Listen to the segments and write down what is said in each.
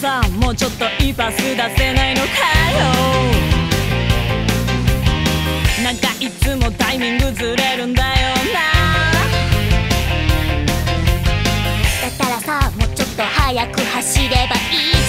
もうちょっといいパス出せないのかよ。なんかいつもタイミングずれるんだよな。だったらさもうちょっと早く走ればいい。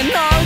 and all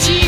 Chỉ